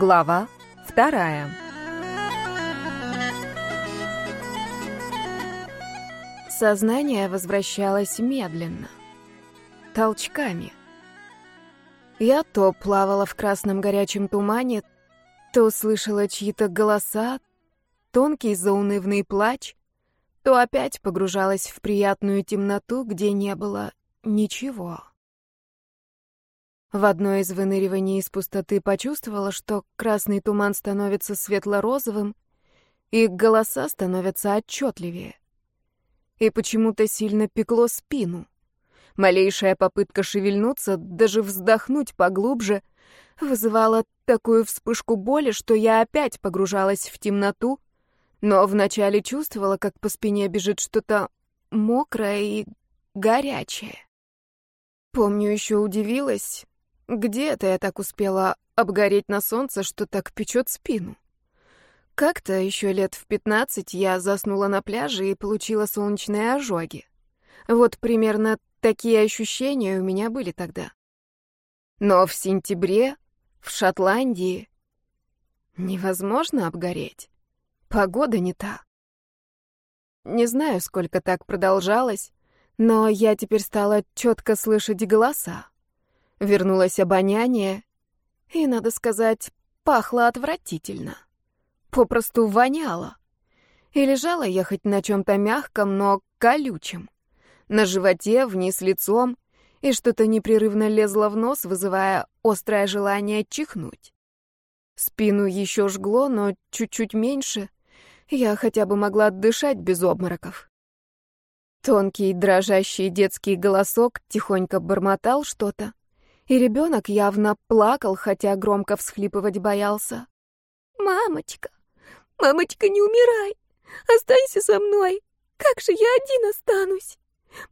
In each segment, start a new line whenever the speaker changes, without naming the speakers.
Глава вторая. Сознание возвращалось медленно, толчками. Я то плавала в красном горячем тумане, то слышала чьи-то голоса, тонкий заунывный плач, то опять погружалась в приятную темноту, где не было ничего. В одно из выныриваний из пустоты почувствовала, что красный туман становится светло-розовым, и голоса становятся отчетливее. И почему-то сильно пекло спину. Малейшая попытка шевельнуться, даже вздохнуть поглубже, вызывала такую вспышку боли, что я опять погружалась в темноту, но вначале чувствовала, как по спине бежит что-то мокрое и горячее. Помню, еще удивилась, где это я так успела обгореть на солнце, что так печет спину? Как-то еще лет в пятнадцать я заснула на пляже и получила солнечные ожоги. Вот примерно такие ощущения у меня были тогда. Но в сентябре в Шотландии невозможно обгореть. Погода не та. Не знаю, сколько так продолжалось, но я теперь стала четко слышать голоса. Вернулось обоняние, и, надо сказать, пахло отвратительно. Попросту воняло. И лежала я хоть на чем-то мягком, но колючем. На животе, вниз лицом, и что-то непрерывно лезло в нос, вызывая острое желание чихнуть. Спину еще жгло, но чуть-чуть меньше. Я хотя бы могла дышать без обмороков. Тонкий, дрожащий детский голосок тихонько бормотал что-то, и ребенок явно плакал, хотя громко всхлипывать боялся.
«Мамочка, мамочка, не умирай! Останься со мной! Как же я один останусь?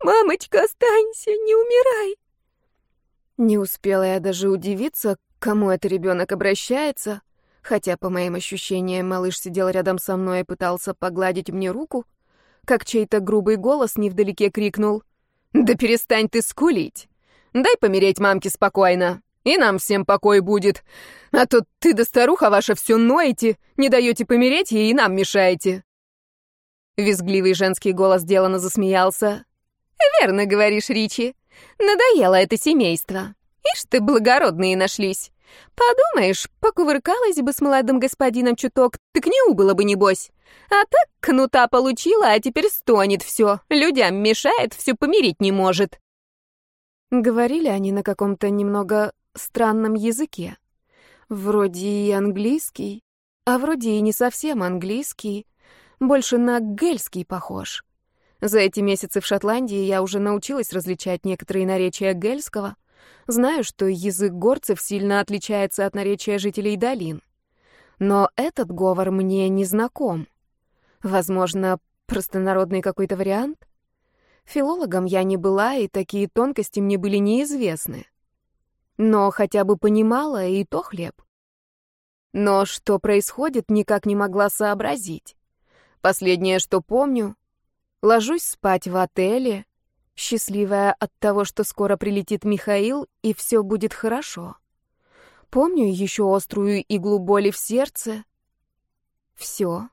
Мамочка, останься, не умирай!»
Не успела я даже удивиться, к кому это ребенок обращается, хотя, по моим ощущениям, малыш сидел рядом со мной и пытался погладить мне руку, как чей-то грубый голос невдалеке крикнул «Да перестань ты скулить! Дай помереть мамке спокойно, и нам всем покой будет. А то ты да старуха ваша все ноете, не даете помереть ей и нам мешаете». Визгливый женский голос делано засмеялся. «Верно говоришь, Ричи. Надоело это семейство. Ишь ты, благородные нашлись. Подумаешь, покувыркалась бы с молодым господином чуток, так не убыло бы, небось. А так кнута получила, а теперь стонет все, людям мешает, все помирить не может. Говорили они на каком-то немного странном языке. Вроде и английский, а вроде и не совсем английский, больше на гельский похож. За эти месяцы в Шотландии я уже научилась различать некоторые наречия гельского. Знаю, что язык горцев сильно отличается от наречия жителей долин. Но этот говор мне не знаком. Возможно, простонародный какой-то вариант? Филологом я не была, и такие тонкости мне были неизвестны. Но хотя бы понимала, и то хлеб. Но что происходит, никак не могла сообразить. Последнее, что помню, ложусь спать в отеле, счастливая от того, что скоро прилетит Михаил, и все будет хорошо. Помню еще острую иглу боли в сердце. Все.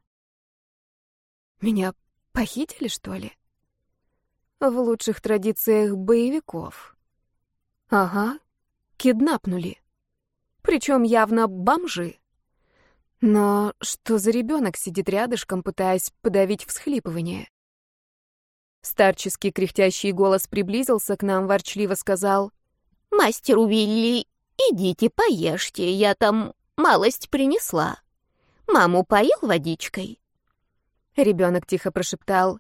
Меня похитили, что ли? В лучших традициях боевиков. Ага, киднапнули. Причем явно бомжи. Но что за ребенок сидит рядышком, пытаясь подавить всхлипывание? Старческий кряхтящий голос приблизился к нам, ворчливо сказал.
«Мастер Уилли, идите поешьте, я там малость принесла. Маму поил водичкой?»
Ребенок тихо прошептал.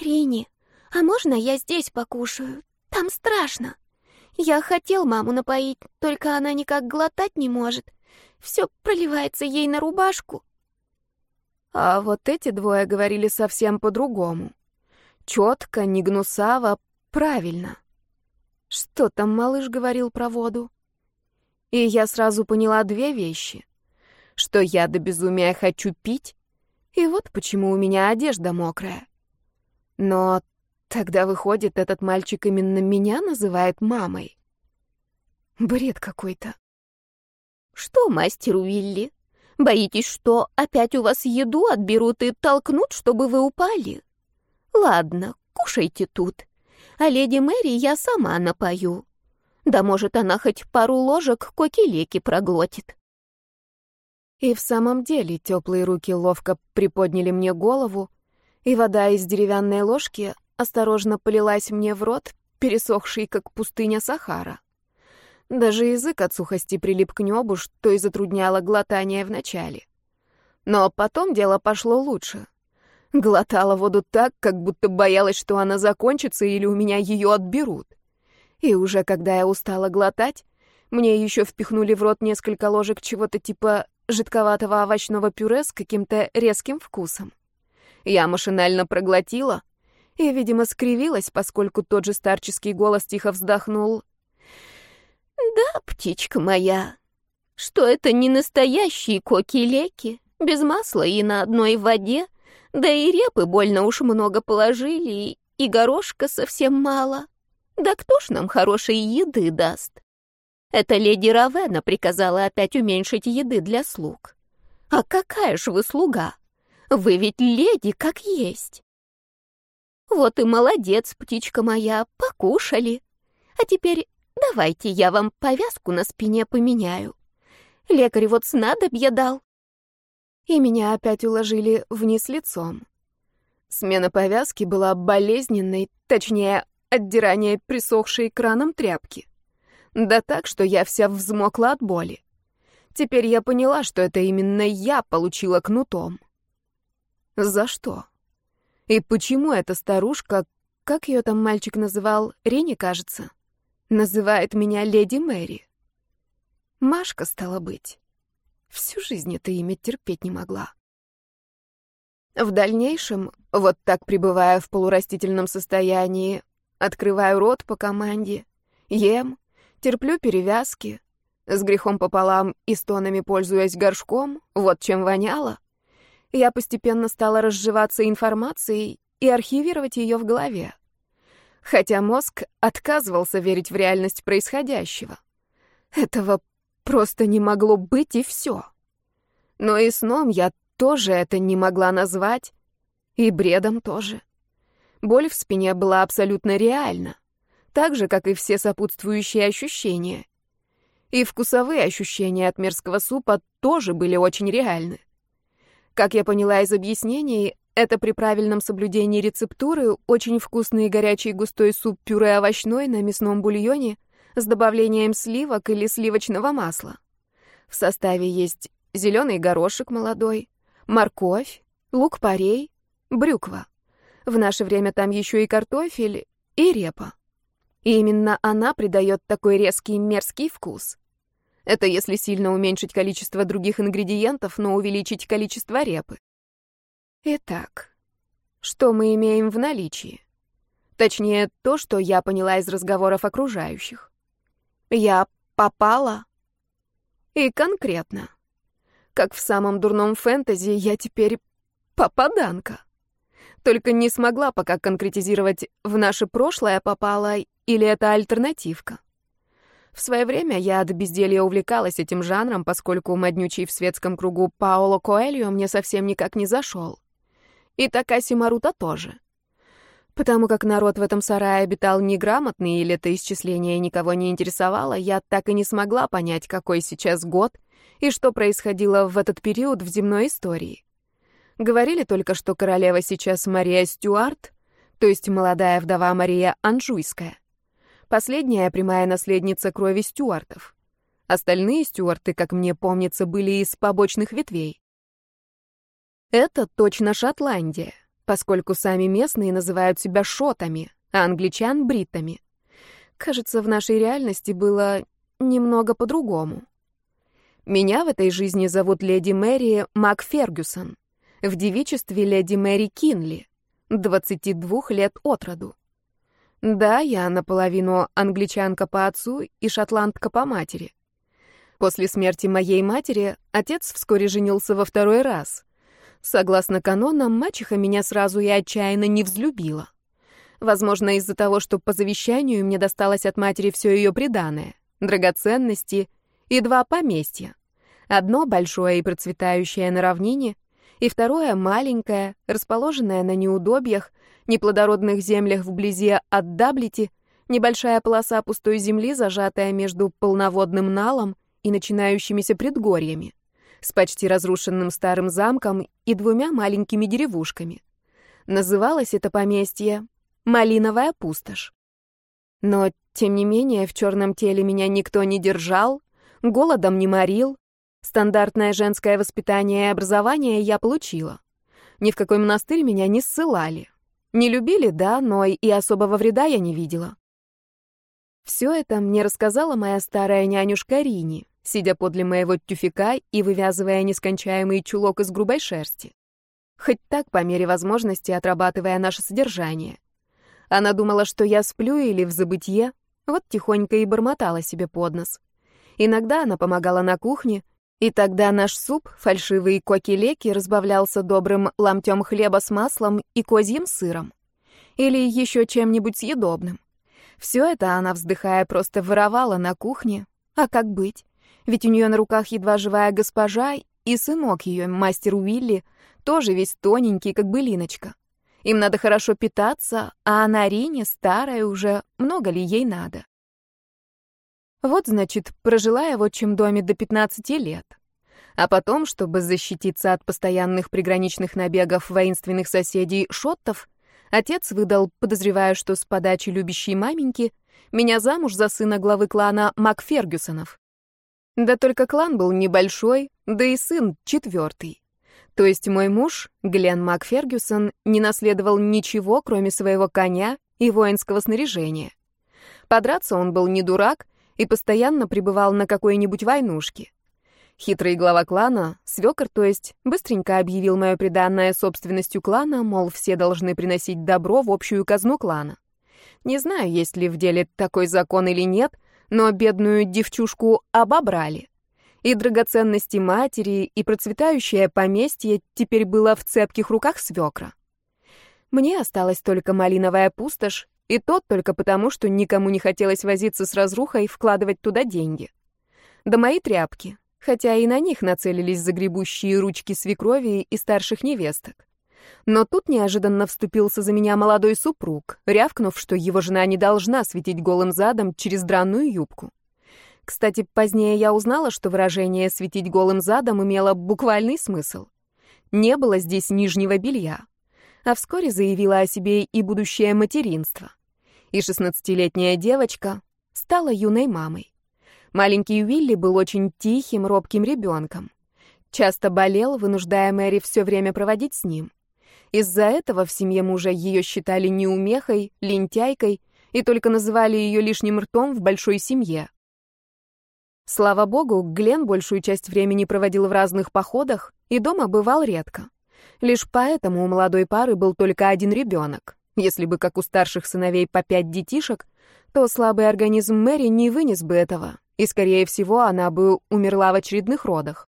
«Рини, а можно я здесь покушаю? Там страшно. Я хотел маму напоить, только она никак глотать не может. Все проливается ей на рубашку.
А вот эти двое говорили совсем по-другому. Четко, не гнусаво, правильно. Что там малыш говорил про воду? И я сразу поняла две вещи. Что я до безумия хочу пить, и вот почему у меня одежда мокрая. Но Тогда, выходит, этот мальчик именно меня называет мамой. Бред какой-то.
Что, мастер Уилли, боитесь, что опять у вас еду отберут и толкнут, чтобы вы упали? Ладно, кушайте тут. А леди Мэри я сама напою. Да может, она хоть пару ложек коки-леки проглотит.
И в самом деле теплые руки ловко приподняли мне голову, и вода из деревянной ложки осторожно полилась мне в рот, пересохший, как пустыня Сахара. Даже язык от сухости прилип к небу, что и затрудняло глотание вначале. Но потом дело пошло лучше. Глотала воду так, как будто боялась, что она закончится или у меня ее отберут. И уже когда я устала глотать, мне еще впихнули в рот несколько ложек чего-то типа жидковатого овощного пюре с каким-то резким вкусом. Я машинально проглотила и, видимо, скривилась, поскольку тот же старческий голос тихо вздохнул.
«Да, птичка моя, что это не настоящие коки-леки, без масла и на одной воде, да и репы больно уж много положили, и горошка совсем мало. Да кто ж нам хорошей еды даст? Это леди Равена приказала опять уменьшить еды для слуг. А какая ж вы слуга? Вы ведь леди как есть. Вот и молодец, птичка моя, покушали. А теперь давайте я вам повязку на спине поменяю. Лекарь вот снадобье дал
и меня опять уложили вниз лицом. Смена повязки была болезненной, точнее, отдирание присохшей краном тряпки. Да так, что я вся взмокла от боли. Теперь я поняла, что это именно я получила кнутом. За что? И почему эта старушка, как ее там мальчик называл, Рени, кажется, называет меня леди Мэри? Машка, стала быть. Всю жизнь это имя терпеть не могла. В дальнейшем, вот так пребывая в полурастительном состоянии, открываю рот по команде, ем, терплю перевязки, с грехом пополам и стонами пользуясь горшком, вот чем воняло, я постепенно стала разживаться информацией и архивировать ее в голове. Хотя мозг отказывался верить в реальность происходящего. Этого Просто не могло быть и все. Но и сном я тоже это не могла назвать, и бредом тоже. Боль в спине была абсолютно реальна, так же, как и все сопутствующие ощущения. И вкусовые ощущения от мерзкого супа тоже были очень реальны. Как я поняла из объяснений, это при правильном соблюдении рецептуры очень вкусный и горячий густой суп-пюре овощной на мясном бульоне — с добавлением сливок или сливочного масла. В составе есть зеленый горошек молодой, морковь, лук-порей, брюква. В наше время там еще и картофель, и репа. И именно она придает такой резкий мерзкий вкус. Это если сильно уменьшить количество других ингредиентов, но увеличить количество репы. Итак, что мы имеем в наличии? Точнее, то, что я поняла из разговоров окружающих. Я попала. И конкретно. Как в самом дурном фэнтези, я теперь попаданка. Только не смогла пока конкретизировать, в наше прошлое попала или это альтернативка. В свое время я от безделья увлекалась этим жанром, поскольку моднючий в светском кругу Паоло Коэльо мне совсем никак не зашел. И Такаси Марута тоже. Потому как народ в этом сарае обитал неграмотный или это исчисление никого не интересовало, я так и не смогла понять, какой сейчас год и что происходило в этот период в земной истории. Говорили только, что королева сейчас Мария Стюарт, то есть молодая вдова Мария Анжуйская. Последняя прямая наследница крови Стюартов. Остальные Стюарты, как мне помнится, были из побочных ветвей. Это точно Шотландия поскольку сами местные называют себя шотами, а англичан — бриттами. Кажется, в нашей реальности было немного по-другому. Меня в этой жизни зовут леди Мэри МакФергюсон, в девичестве леди Мэри Кинли, 22 лет от роду. Да, я наполовину англичанка по отцу и шотландка по матери. После смерти моей матери отец вскоре женился во второй раз, Согласно канонам, мачеха меня сразу и отчаянно не взлюбила. Возможно, из-за того, что по завещанию мне досталось от матери все ее приданое, драгоценности и два поместья, Одно большое и процветающее на равнине, и второе маленькое, расположенное на неудобьях, неплодородных землях вблизи от Даблити, небольшая полоса пустой земли, зажатая между полноводным Налом и начинающимися предгорьями, с почти разрушенным старым замком и двумя маленькими деревушками. Называлось это поместье «Малиновая пустошь». Но, тем не менее, в черном теле меня никто не держал, голодом не морил, стандартное женское воспитание и образование я получила. Ни в какой монастырь меня не ссылали. Не любили, да, но и особого вреда я не видела. Все это мне рассказала моя старая нянюшка Рини, сидя подле моего тюфика и вывязывая нескончаемый чулок из грубой шерсти. Хоть так, по мере возможности, отрабатывая наше содержание. Она думала, что я сплю или в забытье, вот тихонько и бормотала себе под нос. Иногда она помогала на кухне, и тогда наш суп, фальшивый коки-леки, разбавлялся добрым ломтем хлеба с маслом и козьим сыром. Или еще чем-нибудь съедобным. Все это она, вздыхая, просто воровала на кухне. А как быть? Ведь у нее на руках едва живая госпожа, и сынок ее, мастер Уилли, тоже весь тоненький, как былиночка. Им надо хорошо питаться, а она Рине, старая уже, много ли ей надо? Вот, значит, прожила я в отчим доме до 15 лет. А потом, чтобы защититься от постоянных приграничных набегов воинственных соседей шоттов, Отец выдал, подозревая, что с подачи любящей маменьки, меня замуж за сына главы клана Макфергюсонов. Да только клан был небольшой, да и сын четвертый. То есть мой муж, Глен Макфергюсон, не наследовал ничего, кроме своего коня и воинского снаряжения. Подраться он был не дурак и постоянно пребывал на какой-нибудь войнушке. Хитрый глава клана, свекор, то есть, быстренько объявил мое преданное собственностью клана, мол, все должны приносить добро в общую казну клана. Не знаю, есть ли в деле такой закон или нет, но бедную девчушку обобрали. И драгоценности матери, и процветающее поместье теперь было в цепких руках свекра. Мне осталась только малиновая пустошь, и тот только потому, что никому не хотелось возиться с разрухой и вкладывать туда деньги. Да мои тряпки, хотя и на них нацелились загребущие ручки свекрови и старших невесток. Но тут неожиданно вступился за меня молодой супруг, рявкнув, что его жена не должна светить голым задом через дранную юбку. Кстати, позднее я узнала, что выражение «светить голым задом» имело буквальный смысл. Не было здесь нижнего белья. А вскоре заявила о себе и будущее материнство. И шестнадцатилетняя девочка стала юной мамой. Маленький Уилли был очень тихим, робким ребенком. Часто болел, вынуждая Мэри все время проводить с ним. Из-за этого в семье мужа ее считали неумехой, лентяйкой и только называли ее лишним ртом в большой семье. Слава богу, Глен большую часть времени проводил в разных походах и дома бывал редко. Лишь поэтому у молодой пары был только один ребенок. Если бы, как у старших сыновей, по пять детишек, то слабый организм Мэри не вынес бы этого, и, скорее всего, она бы умерла в очередных родах.